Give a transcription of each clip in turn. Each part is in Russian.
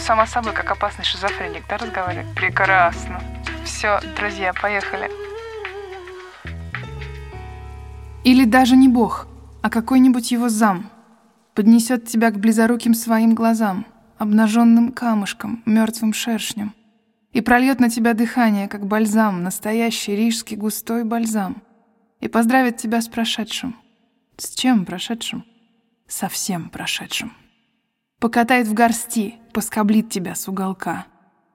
сама с собой, как опасный шизофреник, да, разговаривать? Прекрасно. Все, друзья, поехали. Или даже не Бог, а какой-нибудь его зам поднесет тебя к близоруким своим глазам, обнаженным камушком, мертвым шершнем, и прольет на тебя дыхание, как бальзам, настоящий рижский густой бальзам, и поздравит тебя с прошедшим. С чем прошедшим? Совсем прошедшим. Покатает в горсти, поскоблит тебя с уголка.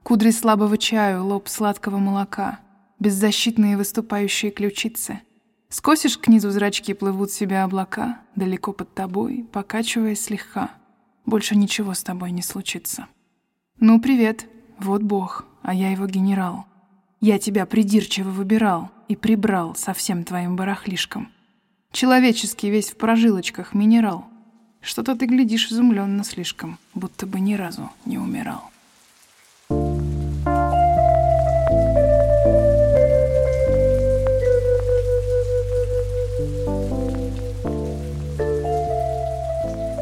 Кудри слабого чаю, лоб сладкого молока, беззащитные выступающие ключицы. Скосишь к низу зрачки, плывут себе облака, далеко под тобой, покачиваясь слегка. Больше ничего с тобой не случится. Ну, привет, вот Бог, а я его генерал. Я тебя придирчиво выбирал и прибрал со всем твоим барахлишком. Человеческий весь в прожилочках минерал. Что-то ты глядишь изумленно слишком, будто бы ни разу не умирал.